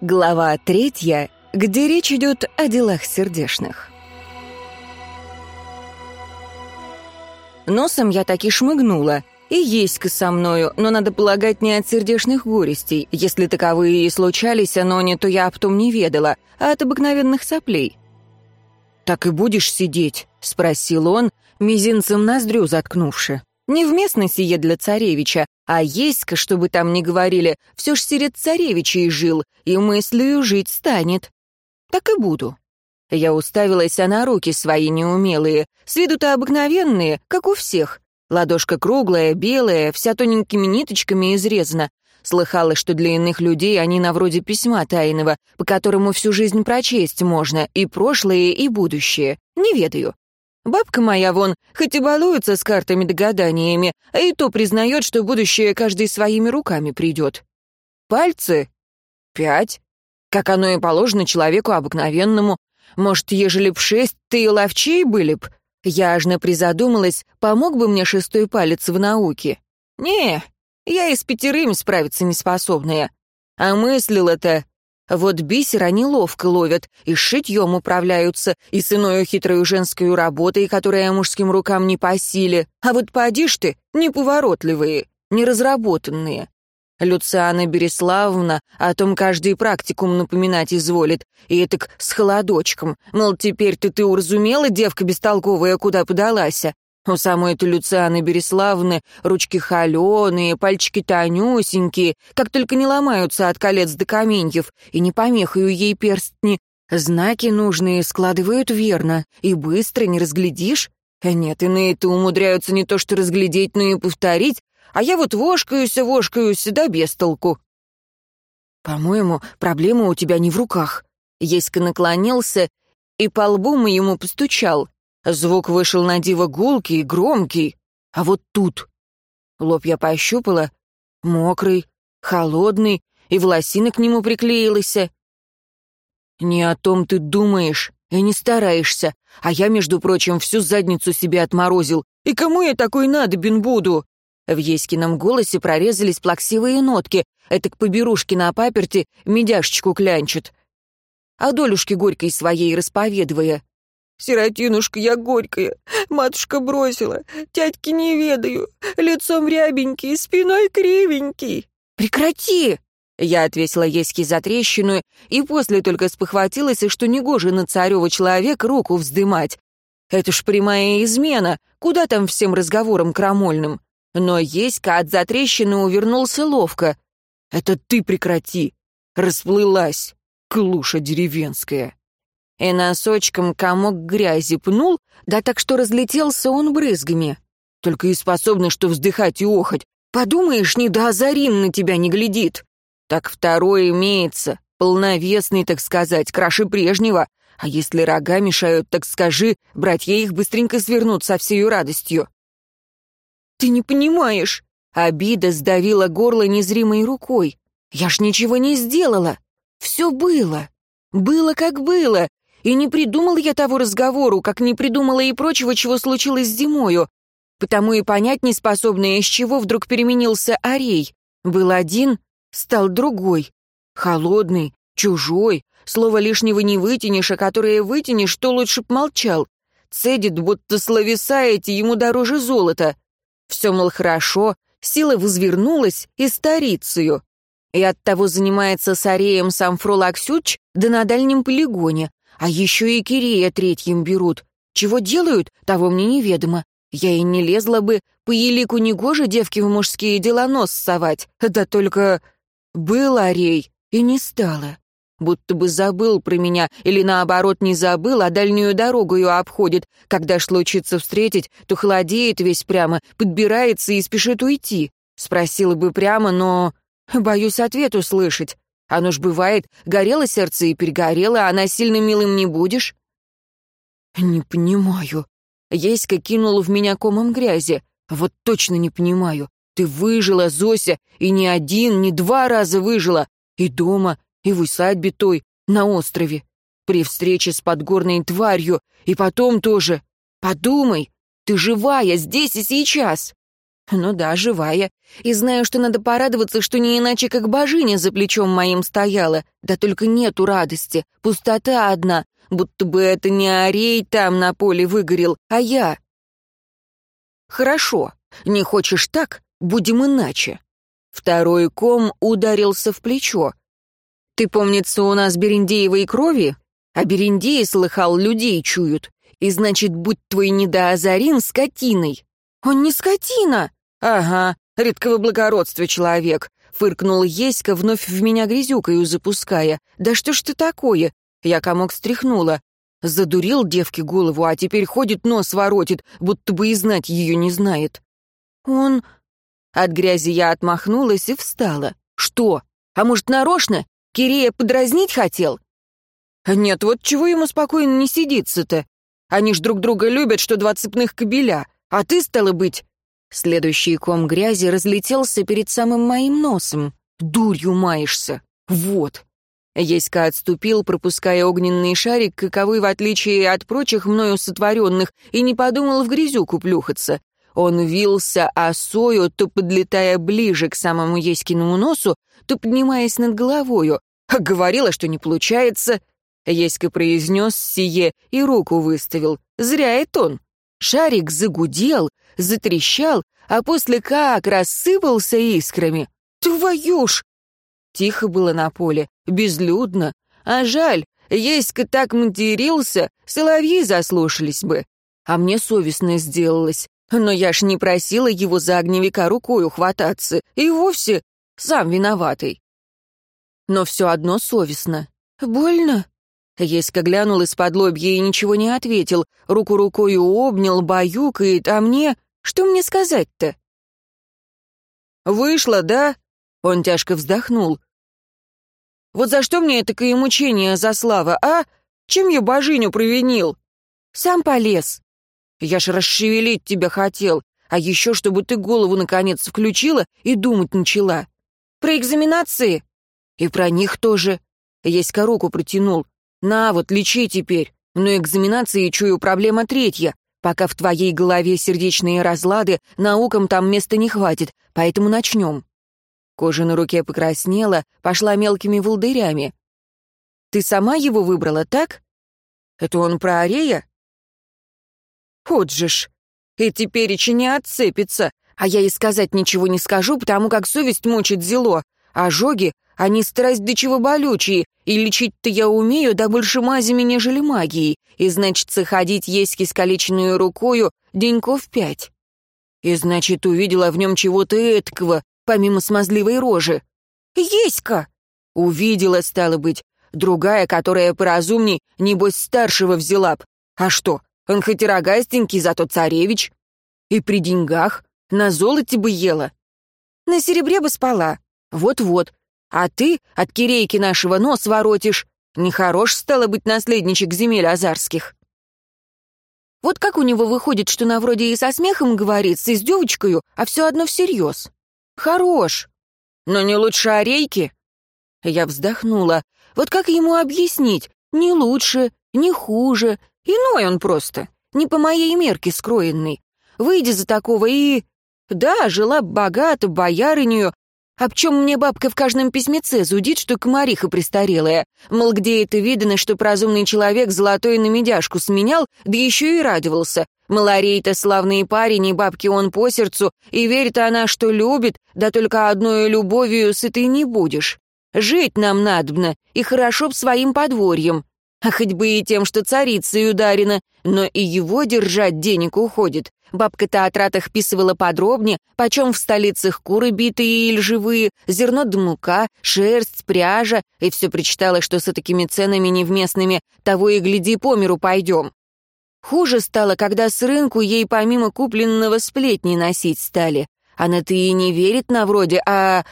Глава третья, где речь идет о делах сердечных. Носом я таки шмыгнула. И есть со мною, но надо полагать не от сердечных горестей. Если таковые и случались, но не то я об том не ведала, а от обыкновенных соплей. «Так и будешь сидеть?» — спросил он, мизинцем ноздрю заткнувши. «Невместно сие для царевича, а есть-ка, чтобы там не говорили, все ж серед царевичей жил, и мыслью жить станет. Так и буду. Я уставилась на руки свои неумелые, с виду-то обыкновенные, как у всех. Ладошка круглая, белая, вся тоненькими ниточками изрезана. Слыхала, что для иных людей они на вроде письма тайного, по которому всю жизнь прочесть можно, и прошлое, и будущее. Не ведаю. Бабка моя вон, хоть и балуется с картами да гаданиями, а и то признает, что будущее каждый своими руками придет. Пальцы? Пять. Как оно и положено человеку обыкновенному. Может, ежели б шесть, ты и ловчей были б? Я аж призадумалась, помог бы мне шестой палец в науке. Не, я и с пятерыми справиться не способная. А мыслила-то вот бисер они ловко ловят, и шитьем управляются, и с иною хитрою женской работой, которая мужским рукам не по силе. А вот поди ты, неповоротливые, неразработанные. Люциана Береславовна о том каждый практикум напоминать изволит, и так с холодочком, мол, теперь-то ты уразумела, девка бестолковая, куда подалася, у самой-то Люцианы Береславны ручки холеные, пальчики тонюсенькие, как только не ломаются от колец до каменьев, и не помехаю ей перстни. Знаки нужные складывают верно, и быстро не разглядишь. А нет, иные-то умудряются не то что разглядеть, но и повторить, а я вот вошкаюсь, вошкаюсь, да без толку. «По-моему, проблема у тебя не в руках». Еська наклонился и по лбу ему постучал. Звук вышел на диво гулкий, громкий. А вот тут... Лоб я пощупала. Мокрый, холодный, и волосина к нему приклеилась. «Не о том ты думаешь и не стараешься, а я, между прочим, всю задницу себе отморозил. И кому я такой надобен буду?» В Еськином голосе прорезались плаксивые нотки. Это к поберушке на паперти медяшечку клянчит. А долюшки горькой своей расповедывая. Сиротинушка я горькая, матушка бросила, тятьки не ведаю, лицом рябенький, спиной кривенький. Прекрати! Я отвесила Еське за трещину и после только спохватилась, что негоже на царева человек руку вздымать. Это ж прямая измена, куда там всем разговорам крамольным? Но Еська от затрещины увернулся ловко. «Это ты прекрати!» Расплылась, клуша деревенская и носочком комок грязи пнул, да так что разлетелся он брызгами. Только и способны, что вздыхать и охать. Подумаешь, не до Азарин на тебя не глядит. Так второе имеется, полновесный, так сказать, краше прежнего. А если рога мешают, так скажи, братья их быстренько свернут со всей радостью. Ты не понимаешь. Обида сдавила горло незримой рукой. Я ж ничего не сделала. Все было. Было как было, и не придумал я того разговору, как не придумала и прочего, чего случилось зимою. Потому и понять не способная, из чего вдруг переменился Арей. Был один, стал другой. Холодный, чужой, слово лишнего не вытянешь, а которое вытянешь, то лучше б молчал. Цедит, будто словеса эти ему дороже золота. Все, мол, хорошо, сила возвернулась и старицею. И оттого занимается с Ареем сам Фрол Аксюч, да на дальнем полигоне, а еще и Кирея третьим берут. Чего делают, того мне неведомо. Я и не лезла бы, по елику негоже девки в мужские дела нос совать. Да только был Арей, и не стало. Будто бы забыл про меня, или наоборот не забыл, а дальнюю дорогу ее обходит. Когда ж случится встретить, то холодеет весь прямо, подбирается и спешит уйти. Спросила бы прямо, но... Боюсь ответ услышать. Оно ж бывает, горело сердце и перегорело, а насильно милым не будешь. Не понимаю. Еська кинул в меня комом грязи. Вот точно не понимаю. Ты выжила, Зося, и не один, не два раза выжила. И дома, и в усадьбе той, на острове. При встрече с подгорной тварью, и потом тоже. Подумай, ты живая здесь и сейчас. Ну да, живая. И знаю, что надо порадоваться, что не иначе, как божиня за плечом моим стояла. Да только нету радости, пустота одна, будто бы это не Арей там на поле выгорел, а я. Хорошо, не хочешь так, будем иначе. Второй ком ударился в плечо. Ты, помнится, у нас берендеевой крови? А берендеи, слыхал, людей чуют. И значит, будь твой недоазарин скотиной. Он не скотина. Ага, редкого благородства человек. Фыркнул Еська, вновь в меня грязюкою запуская. Да что ж ты такое? Я комок стряхнула. Задурил девке голову, а теперь ходит нос воротит, будто бы и знать ее не знает. Он... От грязи я отмахнулась и встала. Что? А может, нарочно? Кирея подразнить хотел? Нет, вот чего ему спокойно не сидится-то? Они ж друг друга любят, что два цепных кобеля. А ты, стало быть... Следующий ком грязи разлетелся перед самым моим носом. Дурью маешься. Вот. Еська отступил, пропуская огненный шарик, каковой, в отличие от прочих мною сотворенных, и не подумал в грязюку плюхаться. Он вился осою, то подлетая ближе к самому Еськиному носу, то поднимаясь над головою. А говорила, что не получается. Еська произнес сие и руку выставил. Зря это он. Шарик загудел, затрещал, а после как рассыпался искрами. Твою ж! Тихо было на поле, безлюдно. А жаль, Еська так матерился, соловьи заслушались бы. А мне совестно сделалось. Но я ж не просила его за огневика рукою хвататься, и вовсе сам виноватый. Но все одно совестно. Больно? Еська глянул из-под лобья и ничего не ответил, руку рукою обнял, баюкает, а мне... Что мне сказать-то? «Вышло, да?» Он тяжко вздохнул. «Вот за что мне такое мучение за слава, а? Чем я божиню провинил?» «Сам полез». «Я ж расшевелить тебя хотел, а еще чтобы ты голову наконец включила и думать начала. Про экзаменации?» «И про них тоже». Еська руку протянул. На вот, лечи теперь. Но экзаменации, чую, проблема третья. Пока в твоей голове сердечные разлады, наукам там места не хватит, поэтому начнем. Кожа на руке покраснела, пошла мелкими волдырями. Ты сама его выбрала, так? Это он про Арея? Вот же ж. И теперь еще не отцепится. А я и сказать ничего не скажу, потому как совесть мучит зело. Ожоги они страсть до чего болючие, и лечить-то я умею, да больше мазями, нежели магией, и, значит, ходить есть искалеченную рукою деньков пять. И, значит, увидела в нем чего-то эткого, помимо смазливой рожи. Еська! Увидела, стало быть, другая, которая поразумней, небось, старшего взяла б. А что, он хоть и рогастенький, зато царевич. И при деньгах, на золоте бы ела. На серебре бы спала. Вот-вот, а ты от кирейки нашего нос воротишь. Нехорош, стало быть, наследничек земель азарских. Вот как у него выходит, что на вроде и со смехом говорит, с издевочкою, а все одно всерьез. Хорош. Но не лучше Орейки. Я вздохнула. Вот как ему объяснить? Не лучше, не хуже. Иной он просто. Не по моей мерке скроенный. Выйди за такого и... Да, жила богато, боярыню, об чем мне бабка в каждом письмеце зудит, что комариха престарелая. Мол, где это видно, что разумный человек золотой на медяшку сменял, да еще и радовался. Маларей-то славный парень, и бабке он по сердцу, и верит она, что любит, да только одной любовью сытый не будешь. Жить нам надобно, и хорошо б своим подворьем. А хоть бы и тем, что царицей ударена, но и его держать денег уходит. Бабка-то о тратах писывала подробнее, почем в столицах куры битые или живые, зерно да шерсть, пряжа, и все причитала, что с такими ценами невместными того и гляди по миру пойдем. Хуже стало, когда с рынку ей помимо купленного сплетни носить стали. Она-то и не верит на вроде, а...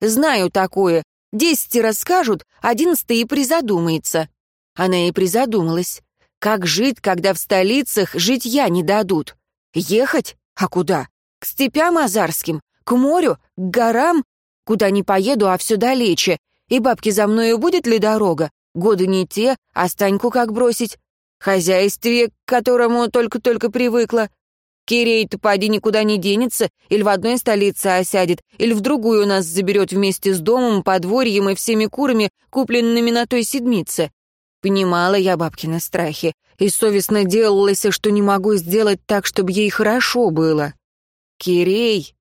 Знаю такое. Десяти расскажут, одиннадцатый и призадумается. Она и призадумалась. Как жить, когда в столицах житья не дадут? Ехать? А куда? К степям азарским? К морю? К горам? Куда не поеду, а все далече. И бабки за мною будет ли дорога? Годы не те, а Станьку как бросить? Хозяйстве, к которому только-только привыкла. Кирей-то поди никуда не денется, или в одной столице осядет, или в другую нас заберет вместе с домом, подворьем и всеми курами, купленными на той седмице. Понимала я бабкины страхи, и совестно делалось, что не могу сделать так, чтобы ей хорошо было. Кирей.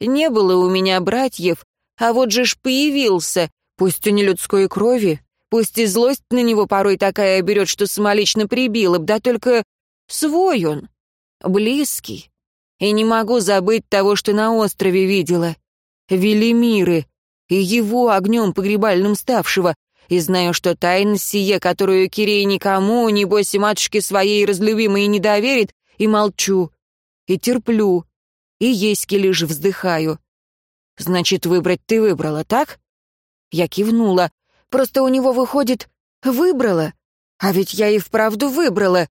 Не было у меня братьев, а вот же ж появился, пусть и не людской крови, пусть и злость на него порой такая берет, что самолично прибила б, да только свой он, близкий. И не могу забыть того, что на острове видела. Велимиры и его огнем погребальным ставшего, и знаю, что тайна сие, которую Кирей никому, небось и матушке своей разлюбимой не доверит, и молчу, и терплю, и еськи лишь вздыхаю. Значит, выбрать ты выбрала, так? Я кивнула. Просто у него выходит «выбрала». А ведь я и вправду выбрала.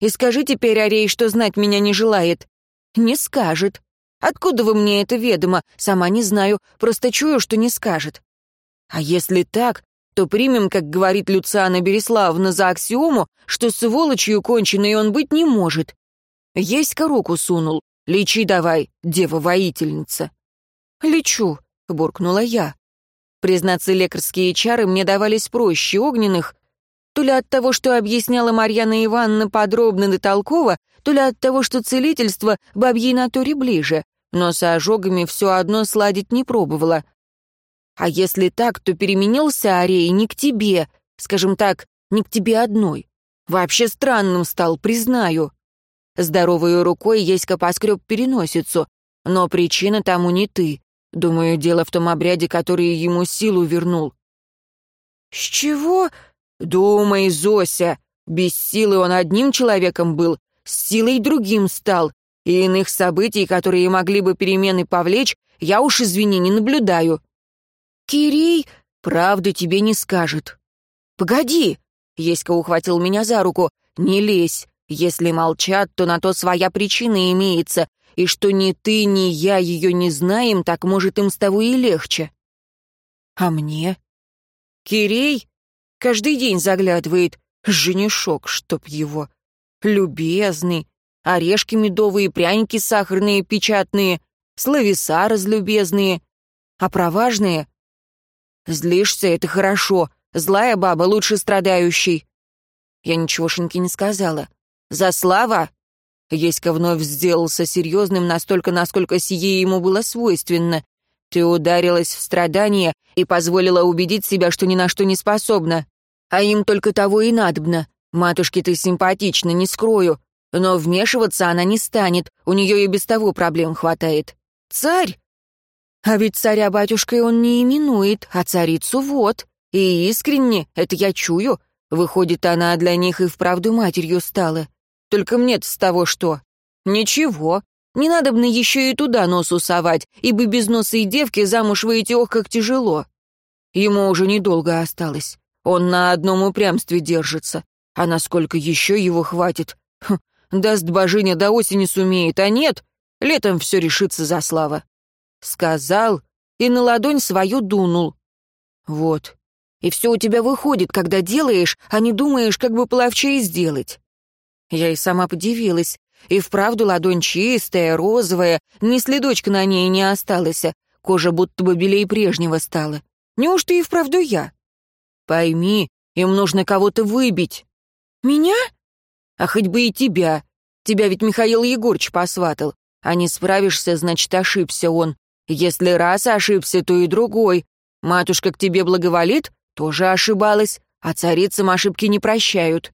И скажи теперь, Арей, что знать меня не желает. Не скажет. Откуда вы мне это ведомо? Сама не знаю, просто чую, что не скажет. А если так, то примем, как говорит Люциана Береславна, за аксиому, что сволочью конченой он быть не может. Есть-ка руку сунул. Лечи давай, дева-воительница. Лечу, буркнула я. Признаться, лекарские чары мне давались проще огненных, то ли от того, что объясняла Марьяна Ивановна подробно и толково, то ли от того, что целительство бабьей натуре ближе, но с ожогами все одно сладить не пробовала. А если так, то переменился Арей не к тебе, скажем так, не к тебе одной. Вообще странным стал, признаю. Здоровой рукой Еська поскреб переносицу, но причина тому не ты. Думаю, дело в том обряде, который ему силу вернул. «С чего?» «Думай, Зося, без силы он одним человеком был, с силой другим стал, и иных событий, которые могли бы перемены повлечь, я уж, извини, не наблюдаю. «Кирей правду тебе не скажет». «Погоди!» — Еська ухватил меня за руку. «Не лезь. Если молчат, то на то своя причина имеется, и что ни ты, ни я ее не знаем, так, может, им с того и легче». «А мне?» «Кирей каждый день заглядывает. Женишок, чтоб его. Любезный. Орешки медовые, пряники сахарные, печатные, словеса разлюбезные. А проважные «Злишься — это хорошо. Злая баба лучше страдающей». Я ничегошеньки не сказала. «За слава?» Еська вновь сделался серьезным настолько, насколько сие ему было свойственно. «Ты ударилась в страдания и позволила убедить себя, что ни на что не способна. А им только того и надобно. Матушке ты симпатична, не скрою. Но вмешиваться она не станет, у нее и без того проблем хватает. Царь а ведь царя батюшкой он не именует, а царицу вот. И искренне, это я чую. Выходит, она для них и вправду матерью стала. Только мне с того что? Ничего. Не надо бы еще и туда нос усовать, ибо без носа и девки замуж выйти ох, как тяжело. Ему уже недолго осталось. Он на одном упрямстве держится. А насколько еще его хватит? Хм, даст божиня до осени сумеет, а нет, летом все решится за слава. Сказал и на ладонь свою дунул. Вот. И все у тебя выходит, когда делаешь, а не думаешь, как бы половчее сделать. Я и сама подивилась. И вправду ладонь чистая, розовая, ни следочка на ней не осталось, кожа будто бы белее прежнего стала. Неужто и вправду я? Пойми, им нужно кого-то выбить. Меня? А хоть бы и тебя. Тебя ведь Михаил Егорыч посватал. А не справишься, значит, ошибся он. Если раз ошибся, то и другой. Матушка к тебе благоволит, тоже ошибалась, а царицам ошибки не прощают.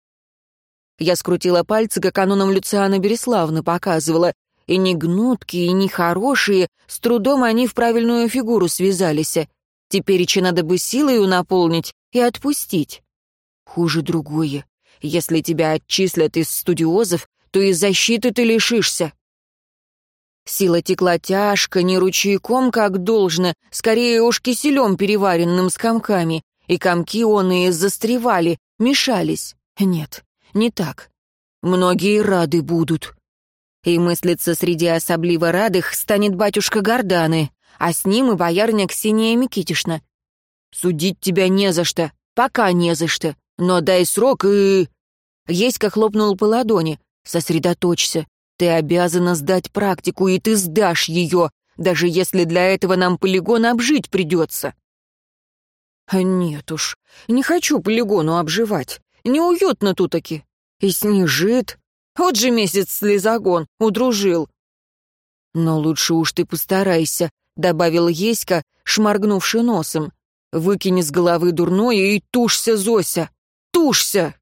Я скрутила пальцы, как каноном Люциана Береславна показывала, и не гнуткие, и не хорошие, с трудом они в правильную фигуру связались. Теперь еще надо бы силою наполнить и отпустить. Хуже другое. Если тебя отчислят из студиозов, то и защиты ты лишишься. Сила текла тяжко, не ручейком, как должно, скорее уж киселем переваренным с комками, и комки он и застревали, мешались. Нет, не так. Многие рады будут. И мыслится среди особливо радых станет батюшка Горданы, а с ним и боярня Ксения Микитишна. Судить тебя не за что, пока не за что, но дай срок и... Еська хлопнул по ладони. Сосредоточься. Ты обязана сдать практику, и ты сдашь ее, даже если для этого нам полигон обжить придется. А нет уж, не хочу полигону обживать. Неуютно тут-таки. И снежит. Вот же месяц слезогон, удружил. Но лучше уж ты постарайся, добавил Еська, шморгнувши носом. Выкини с головы дурное и тушься, Зося, тушься!